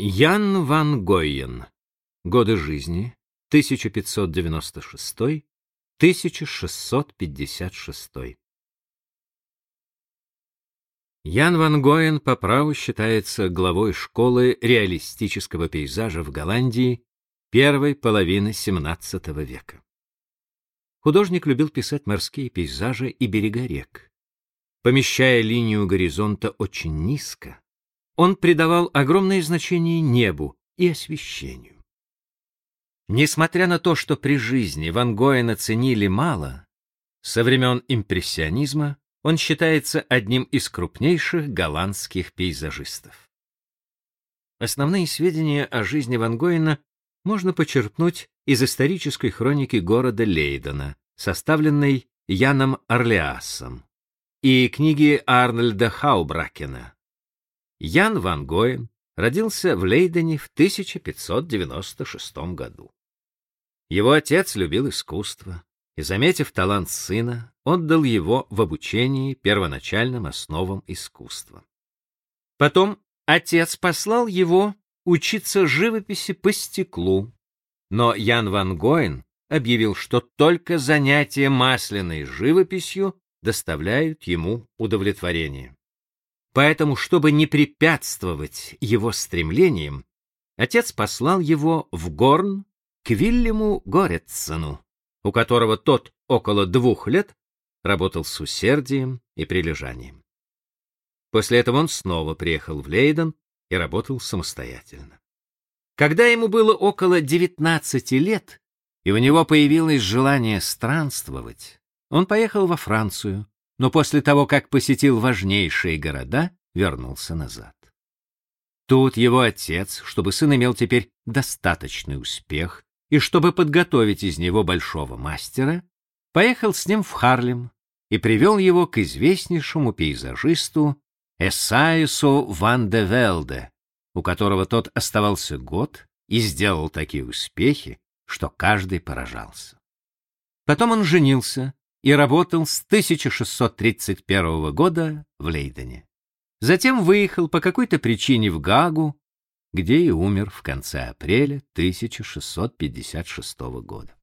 Ян ван Гойен. Годы жизни 1596-1656. Ян ван Гойен по праву считается главой школы реалистического пейзажа в Голландии первой половины XVII века. Художник любил писать морские пейзажи и берега рек. Помещая линию горизонта очень низко, он придавал огромное значение небу и освещению. Несмотря на то, что при жизни Ван Гойена ценили мало, со времен импрессионизма он считается одним из крупнейших голландских пейзажистов. Основные сведения о жизни Ван Гойена можно почерпнуть из исторической хроники города Лейдена, составленной Яном Орлеасом, и книги Арнольда Хаубракена. Ян Ван Гойен родился в Лейдене в 1596 году. Его отец любил искусство, и, заметив талант сына, отдал его в обучении первоначальным основам искусства. Потом отец послал его учиться живописи по стеклу, но Ян ван Гоен объявил, что только занятия масляной живописью доставляют ему удовлетворение. Поэтому, чтобы не препятствовать его стремлениям, отец послал его в Горн к Вильяму Горецену, у которого тот около двух лет работал с усердием и прилежанием. После этого он снова приехал в Лейден и работал самостоятельно. Когда ему было около 19 лет, и у него появилось желание странствовать, он поехал во Францию, но после того, как посетил важнейшие города, вернулся назад. Тут его отец, чтобы сын имел теперь достаточный успех и чтобы подготовить из него большого мастера, поехал с ним в Харлем и привел его к известнейшему пейзажисту Эсаису ван де Велде, у которого тот оставался год и сделал такие успехи, что каждый поражался. Потом он женился и работал с 1631 года в Лейдене. Затем выехал по какой-то причине в Гагу, где и умер в конце апреля 1656 года.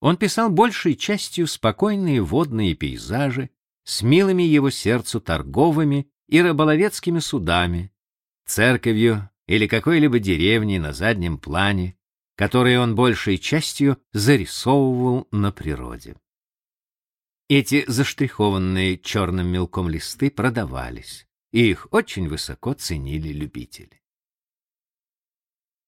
Он писал большей частью спокойные водные пейзажи с милыми его сердцу торговыми и рыболовецкими судами, церковью или какой-либо деревней на заднем плане, которые он большей частью зарисовывал на природе. Эти заштрихованные черным мелком листы продавались, и их очень высоко ценили любители.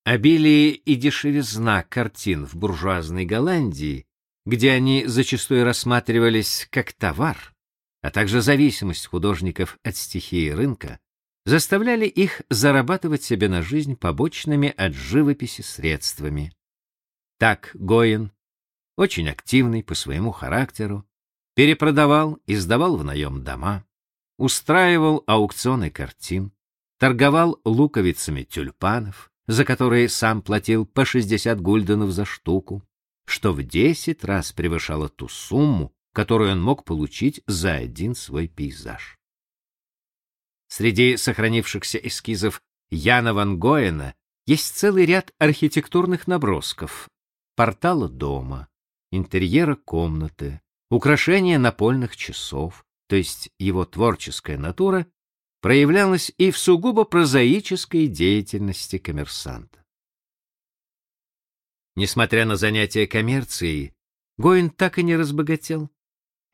Обилие и дешевизна картин в буржуазной Голландии, где они зачастую рассматривались как товар, а также зависимость художников от стихии рынка, заставляли их зарабатывать себе на жизнь побочными от живописи средствами. Так Гоен, очень активный по своему характеру, перепродавал и сдавал в наем дома, устраивал аукционы картин, торговал луковицами тюльпанов, за которые сам платил по 60 гульденов за штуку, что в 10 раз превышало ту сумму, которую он мог получить за один свой пейзаж. Среди сохранившихся эскизов Яна ван Гоена есть целый ряд архитектурных набросков: портала дома, интерьера комнаты, украшения напольных часов, то есть его творческая натура проявлялась и в сугубо прозаической деятельности коммерсанта. Несмотря на занятия коммерцией, Гоин так и не разбогател,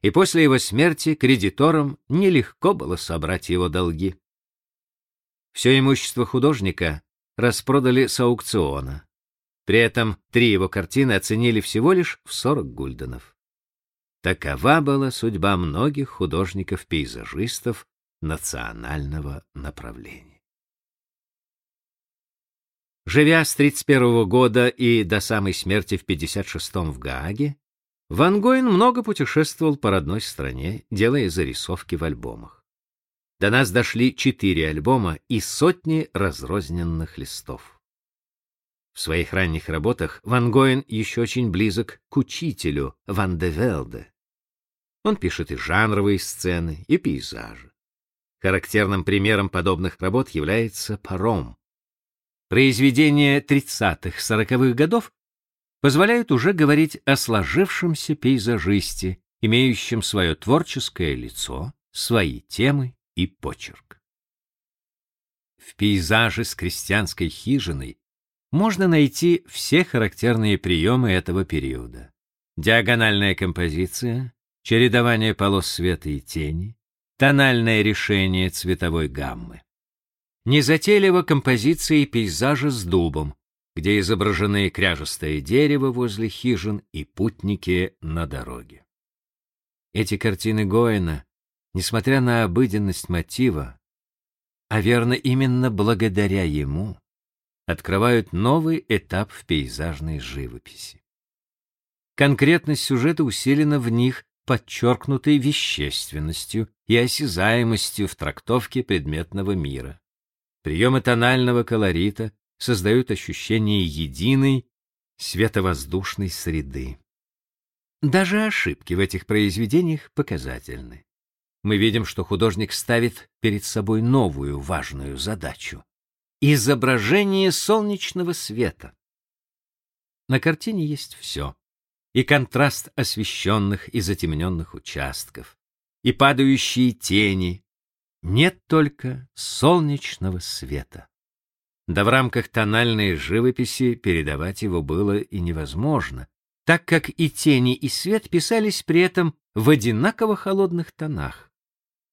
и после его смерти кредиторам нелегко было собрать его долги. Все имущество художника распродали с аукциона. При этом три его картины оценили всего лишь в 40 гульденов. Такова была судьба многих художников-пейзажистов национального направления. Живя с 31 года и до самой смерти в 56-м в Гааге, Ван Гойн много путешествовал по родной стране, делая зарисовки в альбомах. До нас дошли четыре альбома и сотни разрозненных листов. В своих ранних работах Ван Гойн еще очень близок к учителю Ван де Велде. Он пишет и жанровые сцены, и пейзажи. Характерным примером подобных работ является паром. Произведения 30-40-х годов позволяют уже говорить о сложившемся пейзажисте, имеющем свое творческое лицо, свои темы и почерк. В пейзаже с крестьянской хижиной можно найти все характерные приемы этого периода. Диагональная композиция, чередование полос света и тени, тональное решение цветовой гаммы. Незатейливо композиции пейзажа с дубом, где изображены кряжестое дерево возле хижин и путники на дороге. Эти картины Гоэна, несмотря на обыденность мотива, а верно именно благодаря ему, открывают новый этап в пейзажной живописи. Конкретность сюжета усилена в них подчеркнутой вещественностью и осязаемостью в трактовке предметного мира. Приемы тонального колорита создают ощущение единой световоздушной среды. Даже ошибки в этих произведениях показательны. Мы видим, что художник ставит перед собой новую важную задачу — изображение солнечного света. На картине есть все. И контраст освещенных и затемненных участков, и падающие тени. Нет только солнечного света. Да в рамках тональной живописи передавать его было и невозможно, так как и тени, и свет писались при этом в одинаково холодных тонах.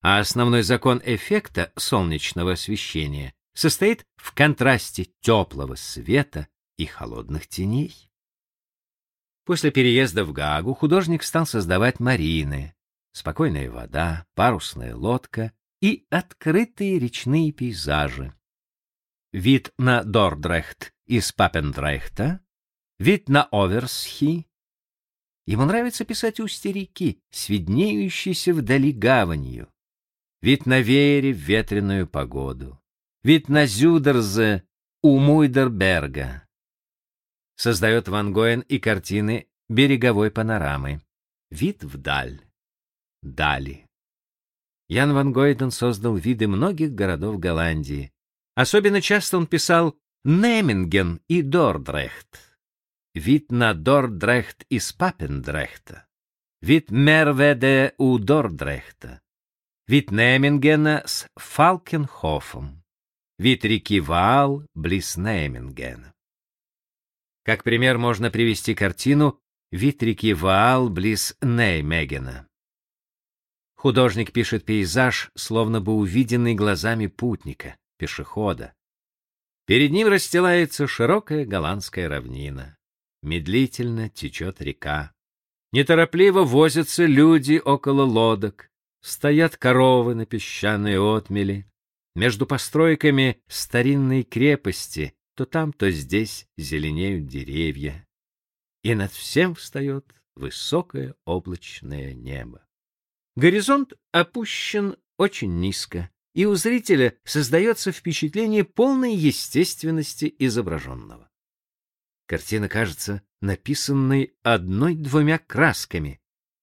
А основной закон эффекта солнечного освещения состоит в контрасте теплого света и холодных теней. После переезда в Гаагу художник стал создавать марины, спокойная вода, парусная лодка и открытые речные пейзажи. Вид на Дордрехт из Папендрехта Вид на Оверсхи. Ему нравится писать устья реки, с виднеющейся вдали гаванью. Вид на веере в ветреную погоду. Вид на Зюдерзе у Муйдерберга. Создает Ван Гоен и картины береговой панорамы. Вид вдаль. Дали. Ян Ван Гойден создал виды многих городов Голландии. Особенно часто он писал Неминген и Дордрехт вид на Дордрехт из Папендрехта, вид Мерведе у Дордрехта, вид Немингена с Фалкенхофом, вид реки Ваал близ Немингена. Как пример можно привести картину «Вид реки Ваал близ Неймегена». Художник пишет пейзаж, словно бы увиденный глазами путника, пешехода. Перед ним расстилается широкая голландская равнина медлительно течет река. Неторопливо возятся люди около лодок, стоят коровы на песчаной отмели. Между постройками старинной крепости то там, то здесь зеленеют деревья. И над всем встает высокое облачное небо. Горизонт опущен очень низко, и у зрителя создается впечатление полной естественности изображенного. Картина кажется написанной одной-двумя красками,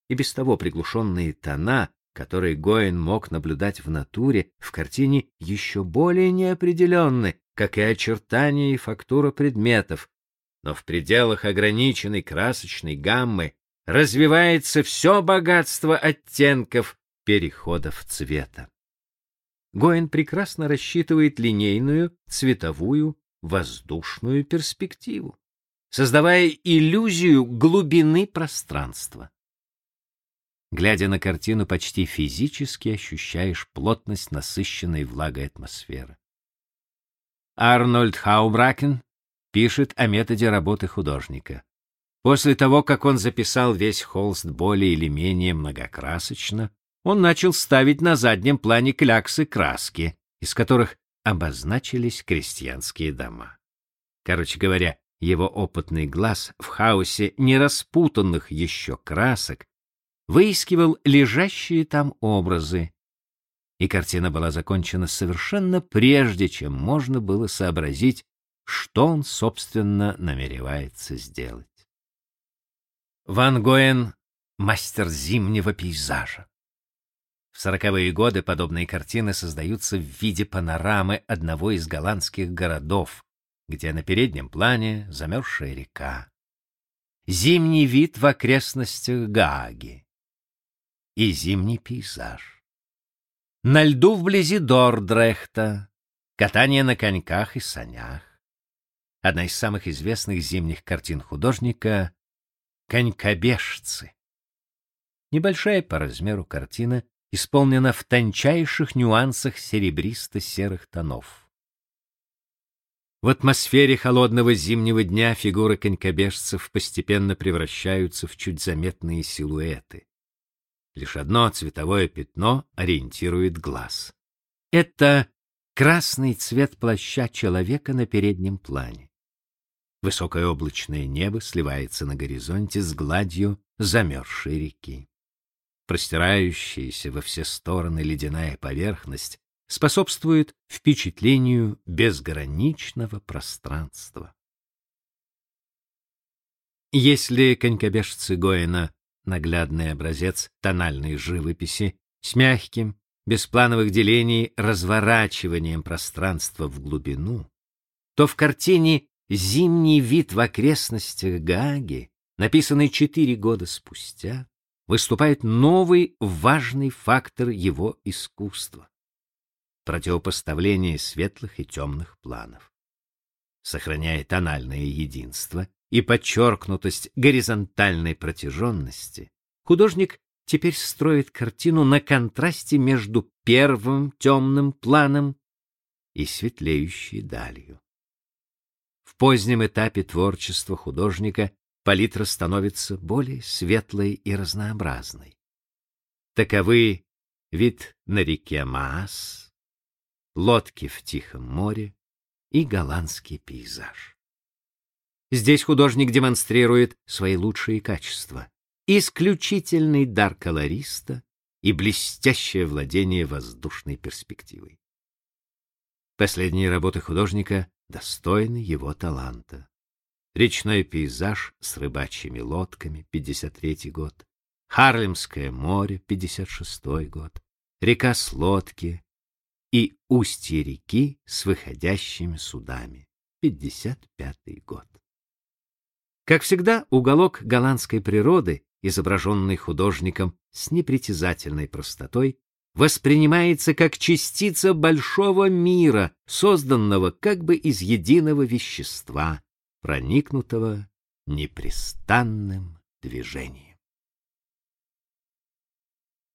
и без того приглушенные тона, которые Гоэн мог наблюдать в натуре, в картине еще более неопределенны, как и очертания и фактура предметов, но в пределах ограниченной красочной гаммы развивается все богатство оттенков переходов цвета. Гоэн прекрасно рассчитывает линейную, цветовую, воздушную перспективу создавая иллюзию глубины пространства. Глядя на картину, почти физически ощущаешь плотность насыщенной влагой атмосферы. Арнольд Хаубракен пишет о методе работы художника. После того, как он записал весь холст более или менее многокрасочно, он начал ставить на заднем плане кляксы краски, из которых обозначились крестьянские дома. Короче говоря, его опытный глаз в хаосе нераспутанных еще красок выискивал лежащие там образы, и картина была закончена совершенно прежде, чем можно было сообразить, что он, собственно, намеревается сделать. Ван Гоен — мастер зимнего пейзажа. В сороковые годы подобные картины создаются в виде панорамы одного из голландских городов, где на переднем плане замерзшая река, зимний вид в окрестностях Гааги и зимний пейзаж. На льду вблизи Дордрехта катание на коньках и санях. Одна из самых известных зимних картин художника — «Конькобежцы». Небольшая по размеру картина исполнена в тончайших нюансах серебристо-серых тонов. В атмосфере холодного зимнего дня фигуры конькобежцев постепенно превращаются в чуть заметные силуэты. Лишь одно цветовое пятно ориентирует глаз. Это красный цвет плаща человека на переднем плане. Высокое облачное небо сливается на горизонте с гладью замерзшей реки. Простирающаяся во все стороны ледяная поверхность способствует впечатлению безграничного пространства. Если конькобежцы Гоина наглядный образец тональной живописи с мягким, без плановых делений разворачиванием пространства в глубину, то в картине «Зимний вид в окрестностях Гаги», написанной четыре года спустя, выступает новый важный фактор его искусства противопоставление светлых и темных планов. Сохраняя тональное единство и подчеркнутость горизонтальной протяженности, художник теперь строит картину на контрасте между первым темным планом и светлеющей далью. В позднем этапе творчества художника палитра становится более светлой и разнообразной. Таковы вид на реке Маас, лодки в Тихом море и голландский пейзаж. Здесь художник демонстрирует свои лучшие качества: исключительный дар колориста и блестящее владение воздушной перспективой. Последние работы художника достойны его таланта. Речной пейзаж с рыбачьими лодками 53 год, Харлемское море 56 год, река с лодки и устье реки с выходящими судами. 55 год. Как всегда, уголок голландской природы, изображенный художником с непритязательной простотой, воспринимается как частица большого мира, созданного как бы из единого вещества, проникнутого непрестанным движением.